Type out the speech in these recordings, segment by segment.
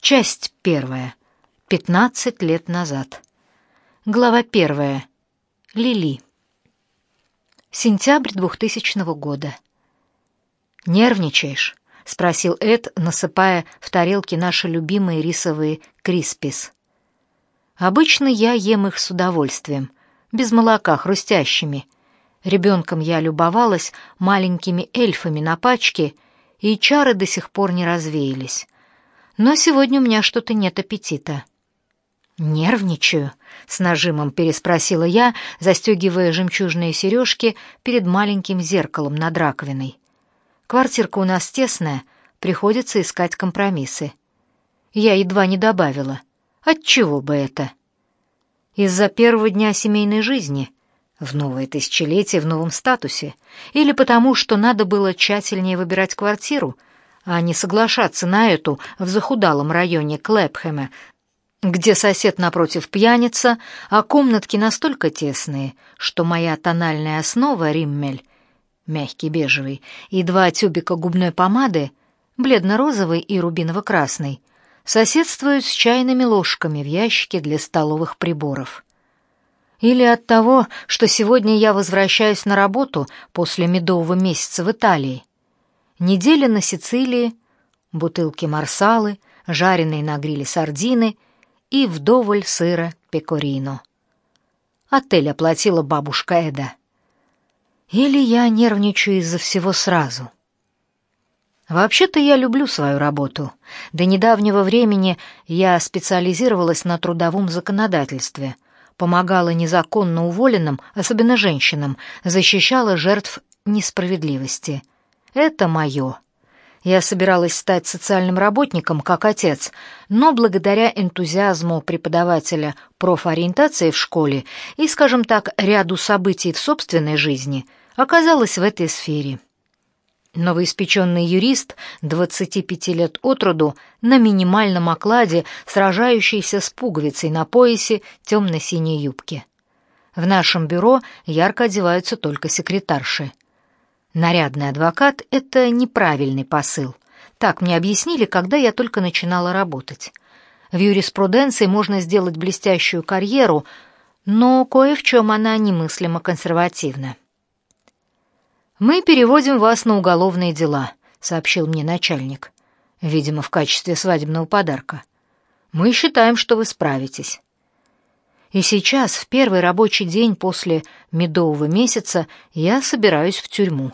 Часть первая. Пятнадцать лет назад. Глава первая. Лили. Сентябрь двухтысячного года. «Нервничаешь?» — спросил Эд, насыпая в тарелки наши любимые рисовые криспис. «Обычно я ем их с удовольствием, без молока, хрустящими. Ребенком я любовалась маленькими эльфами на пачке, и чары до сих пор не развеялись. Но сегодня у меня что-то нет аппетита». «Нервничаю?» — с нажимом переспросила я, застегивая жемчужные сережки перед маленьким зеркалом над раковиной. «Квартирка у нас тесная, приходится искать компромиссы». Я едва не добавила. «Отчего бы это?» «Из-за первого дня семейной жизни», в новое тысячелетие в новом статусе, или потому, что надо было тщательнее выбирать квартиру, а не соглашаться на эту в захудалом районе Клэпхэма где сосед напротив пьяница, а комнатки настолько тесные, что моя тональная основа риммель, мягкий бежевый, и два тюбика губной помады, бледно-розовый и рубиново-красный, соседствуют с чайными ложками в ящике для столовых приборов. Или от того, что сегодня я возвращаюсь на работу после медового месяца в Италии. Неделя на Сицилии, бутылки марсалы, жареные на гриле сардины — и вдоволь сыра пекорино. Отель оплатила бабушка Эда. Или я нервничаю из-за всего сразу. Вообще-то я люблю свою работу. До недавнего времени я специализировалась на трудовом законодательстве, помогала незаконно уволенным, особенно женщинам, защищала жертв несправедливости. Это мое. Я собиралась стать социальным работником, как отец, но благодаря энтузиазму преподавателя профориентации в школе и, скажем так, ряду событий в собственной жизни, оказалась в этой сфере. Новоиспеченный юрист, 25 лет от роду, на минимальном окладе, сражающийся с пуговицей на поясе темно-синей юбки. В нашем бюро ярко одеваются только секретарши. Нарядный адвокат — это неправильный посыл. Так мне объяснили, когда я только начинала работать. В юриспруденции можно сделать блестящую карьеру, но кое в чем она немыслимо консервативна. «Мы переводим вас на уголовные дела», — сообщил мне начальник, видимо, в качестве свадебного подарка. «Мы считаем, что вы справитесь». И сейчас, в первый рабочий день после медового месяца, я собираюсь в тюрьму.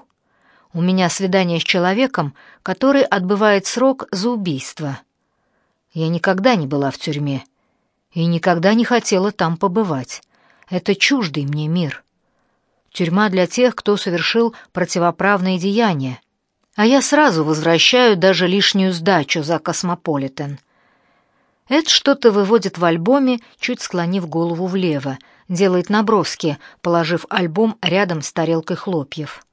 У меня свидание с человеком, который отбывает срок за убийство. Я никогда не была в тюрьме и никогда не хотела там побывать. Это чуждый мне мир. Тюрьма для тех, кто совершил противоправные деяния. А я сразу возвращаю даже лишнюю сдачу за Космополитен. Эд что-то выводит в альбоме, чуть склонив голову влево, делает наброски, положив альбом рядом с тарелкой хлопьев.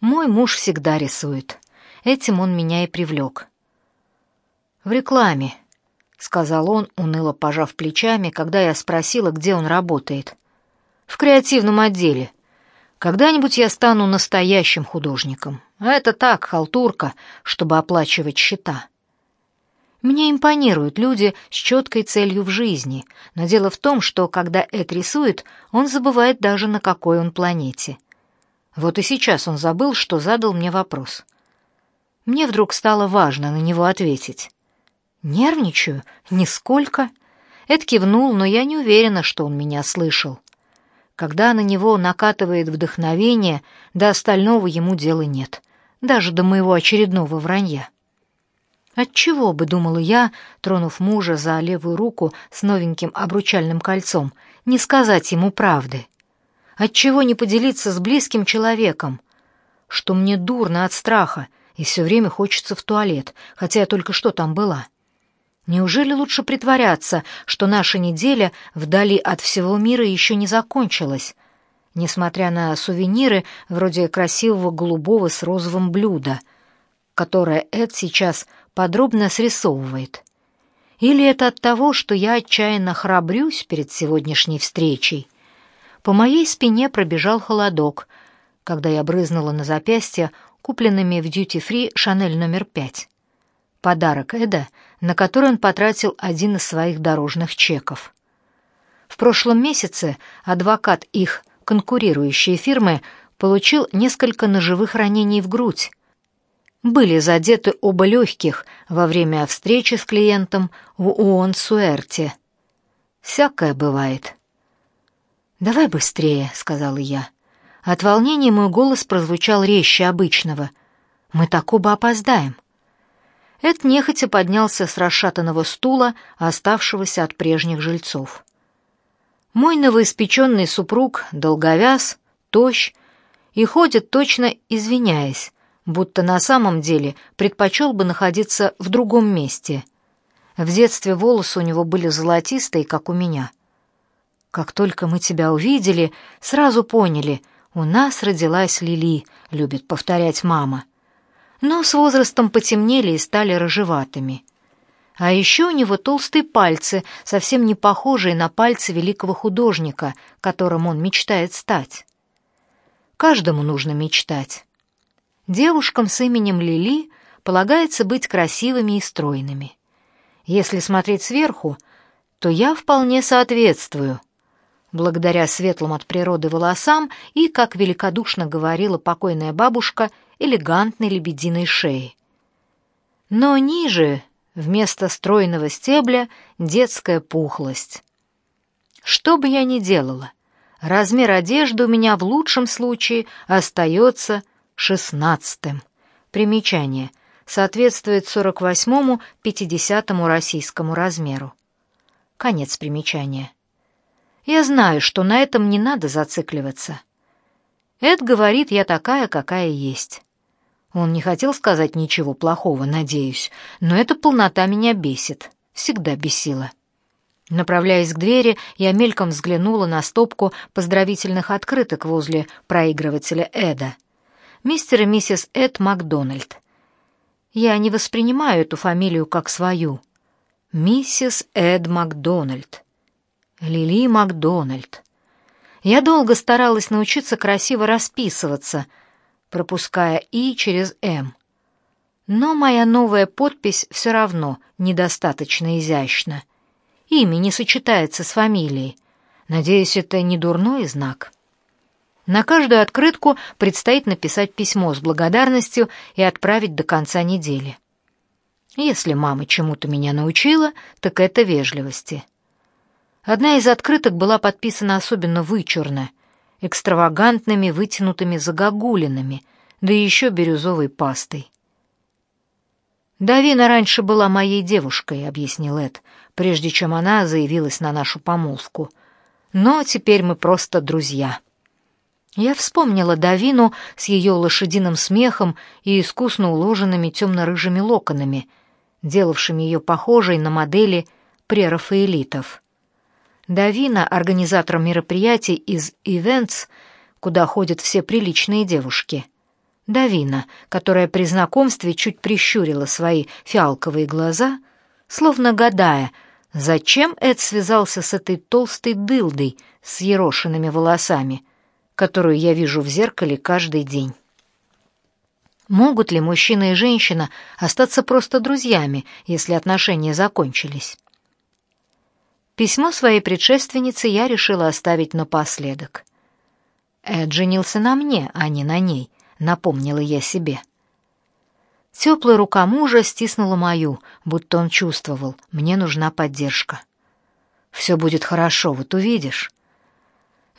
Мой муж всегда рисует. Этим он меня и привлек. «В рекламе», — сказал он, уныло пожав плечами, когда я спросила, где он работает. «В креативном отделе. Когда-нибудь я стану настоящим художником. А это так, халтурка, чтобы оплачивать счета». Мне импонируют люди с четкой целью в жизни, но дело в том, что когда Эд рисует, он забывает даже на какой он планете. Вот и сейчас он забыл, что задал мне вопрос. Мне вдруг стало важно на него ответить. Нервничаю? Нисколько. Эд кивнул, но я не уверена, что он меня слышал. Когда на него накатывает вдохновение, до остального ему дела нет, даже до моего очередного вранья. Отчего бы, думала я, тронув мужа за левую руку с новеньким обручальным кольцом, не сказать ему правды? Отчего не поделиться с близким человеком? Что мне дурно от страха, и все время хочется в туалет, хотя я только что там была. Неужели лучше притворяться, что наша неделя вдали от всего мира еще не закончилась, несмотря на сувениры вроде красивого голубого с розовым блюда, которое Эд сейчас подробно срисовывает? Или это от того, что я отчаянно храбрюсь перед сегодняшней встречей? По моей спине пробежал холодок, когда я брызнула на запястье купленными в дьюти-фри «Шанель номер пять». Подарок Эда на который он потратил один из своих дорожных чеков. В прошлом месяце адвокат их конкурирующей фирмы получил несколько ножевых ранений в грудь. Были задеты оба легких во время встречи с клиентом в Уон-Суэрте. Всякое бывает. «Давай быстрее», — сказала я. От волнения мой голос прозвучал резче обычного. «Мы так оба опоздаем». Эд нехотя поднялся с расшатанного стула, оставшегося от прежних жильцов. Мой новоиспеченный супруг долговяз, тощ и ходит точно извиняясь, будто на самом деле предпочел бы находиться в другом месте. В детстве волосы у него были золотистые, как у меня. Как только мы тебя увидели, сразу поняли, у нас родилась Лили, любит повторять мама но с возрастом потемнели и стали рыжеватыми. А еще у него толстые пальцы, совсем не похожие на пальцы великого художника, которым он мечтает стать. Каждому нужно мечтать. Девушкам с именем Лили полагается быть красивыми и стройными. Если смотреть сверху, то я вполне соответствую. Благодаря светлым от природы волосам и, как великодушно говорила покойная бабушка, элегантной лебединой шеи. Но ниже, вместо стройного стебля, детская пухлость. Что бы я ни делала, размер одежды у меня в лучшем случае остается шестнадцатым. Примечание. Соответствует 48-му, 50-му российскому размеру. Конец примечания. Я знаю, что на этом не надо зацикливаться. Эд говорит, я такая, какая есть. Он не хотел сказать ничего плохого, надеюсь, но эта полнота меня бесит, всегда бесила. Направляясь к двери, я мельком взглянула на стопку поздравительных открыток возле проигрывателя Эда. Мистер и миссис Эд Макдональд. Я не воспринимаю эту фамилию как свою. Миссис Эд Макдональд. Лили Макдональд. Я долго старалась научиться красиво расписываться — пропуская «и» через «м». Но моя новая подпись все равно недостаточно изящна. Имя не сочетается с фамилией. Надеюсь, это не дурной знак. На каждую открытку предстоит написать письмо с благодарностью и отправить до конца недели. Если мама чему-то меня научила, так это вежливости. Одна из открыток была подписана особенно вычурно — экстравагантными вытянутыми загогулинами, да еще бирюзовой пастой. «Давина раньше была моей девушкой», — объяснил Эд, прежде чем она заявилась на нашу помолвку. «Но теперь мы просто друзья». Я вспомнила Давину с ее лошадиным смехом и искусно уложенными темно-рыжими локонами, делавшими ее похожей на модели прерафаэлитов. Давина, организатор мероприятий из Events, куда ходят все приличные девушки. Давина, которая при знакомстве чуть прищурила свои фиалковые глаза, словно гадая, зачем Эд связался с этой толстой дылдой с ерошенными волосами, которую я вижу в зеркале каждый день. Могут ли мужчина и женщина остаться просто друзьями, если отношения закончились? Письмо своей предшественнице я решила оставить напоследок. Эд женился на мне, а не на ней, напомнила я себе. Теплая рука мужа стиснула мою, будто он чувствовал, мне нужна поддержка. «Все будет хорошо, вот увидишь».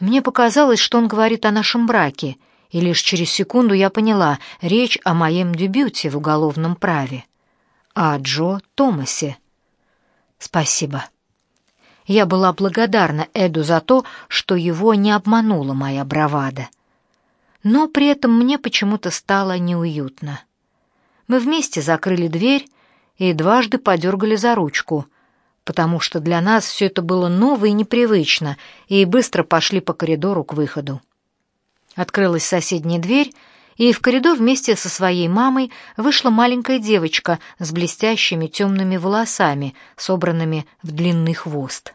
Мне показалось, что он говорит о нашем браке, и лишь через секунду я поняла, речь о моем дебюте в уголовном праве. О Джо Томасе. «Спасибо». Я была благодарна Эду за то, что его не обманула моя бравада. Но при этом мне почему-то стало неуютно. Мы вместе закрыли дверь и дважды подергали за ручку, потому что для нас все это было ново и непривычно, и быстро пошли по коридору к выходу. Открылась соседняя дверь, и в коридор вместе со своей мамой вышла маленькая девочка с блестящими темными волосами, собранными в длинный хвост.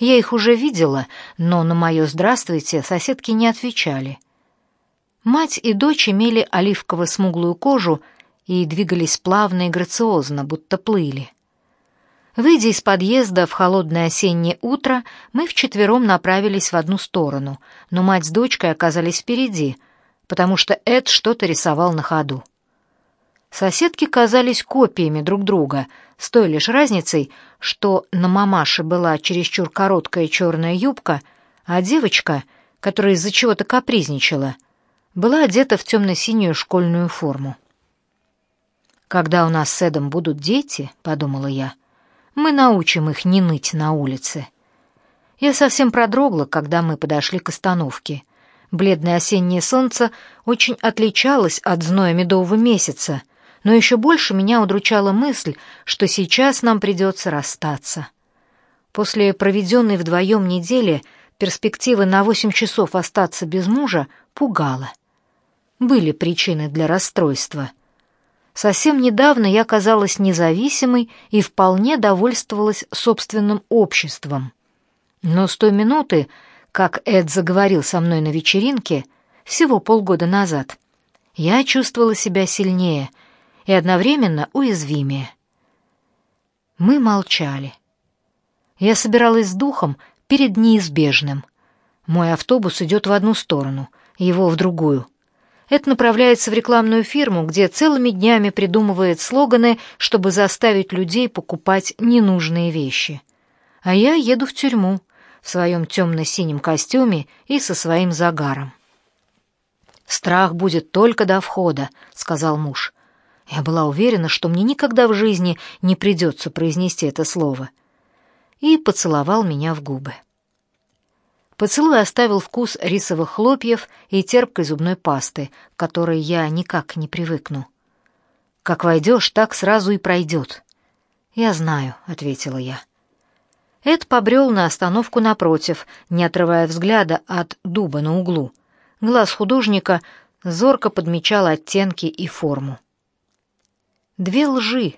Я их уже видела, но на мое «здравствуйте» соседки не отвечали. Мать и дочь имели оливково-смуглую кожу и двигались плавно и грациозно, будто плыли. Выйдя из подъезда в холодное осеннее утро, мы вчетвером направились в одну сторону, но мать с дочкой оказались впереди, потому что Эд что-то рисовал на ходу. Соседки казались копиями друг друга, с той лишь разницей, что на мамаше была чересчур короткая черная юбка, а девочка, которая из-за чего-то капризничала, была одета в темно-синюю школьную форму. «Когда у нас с Эдом будут дети», — подумала я, — «мы научим их не ныть на улице». Я совсем продрогла, когда мы подошли к остановке. Бледное осеннее солнце очень отличалось от зноя медового месяца, но еще больше меня удручала мысль, что сейчас нам придется расстаться. После проведенной вдвоем недели перспектива на восемь часов остаться без мужа пугала. Были причины для расстройства. Совсем недавно я казалась независимой и вполне довольствовалась собственным обществом. Но с той минуты, как Эд заговорил со мной на вечеринке, всего полгода назад, я чувствовала себя сильнее — и одновременно уязвимее. Мы молчали. Я собиралась с духом перед неизбежным. Мой автобус идет в одну сторону, его в другую. Это направляется в рекламную фирму, где целыми днями придумывает слоганы, чтобы заставить людей покупать ненужные вещи. А я еду в тюрьму в своем темно-синем костюме и со своим загаром. «Страх будет только до входа», — сказал муж. Я была уверена, что мне никогда в жизни не придется произнести это слово. И поцеловал меня в губы. Поцелуй оставил вкус рисовых хлопьев и терпкой зубной пасты, к которой я никак не привыкну. «Как войдешь, так сразу и пройдет». «Я знаю», — ответила я. Эд побрел на остановку напротив, не отрывая взгляда от дуба на углу. Глаз художника зорко подмечал оттенки и форму. Две лжи,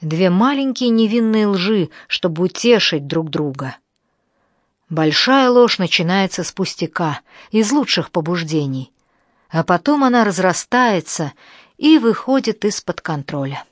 две маленькие невинные лжи, чтобы утешить друг друга. Большая ложь начинается с пустяка, из лучших побуждений, а потом она разрастается и выходит из-под контроля.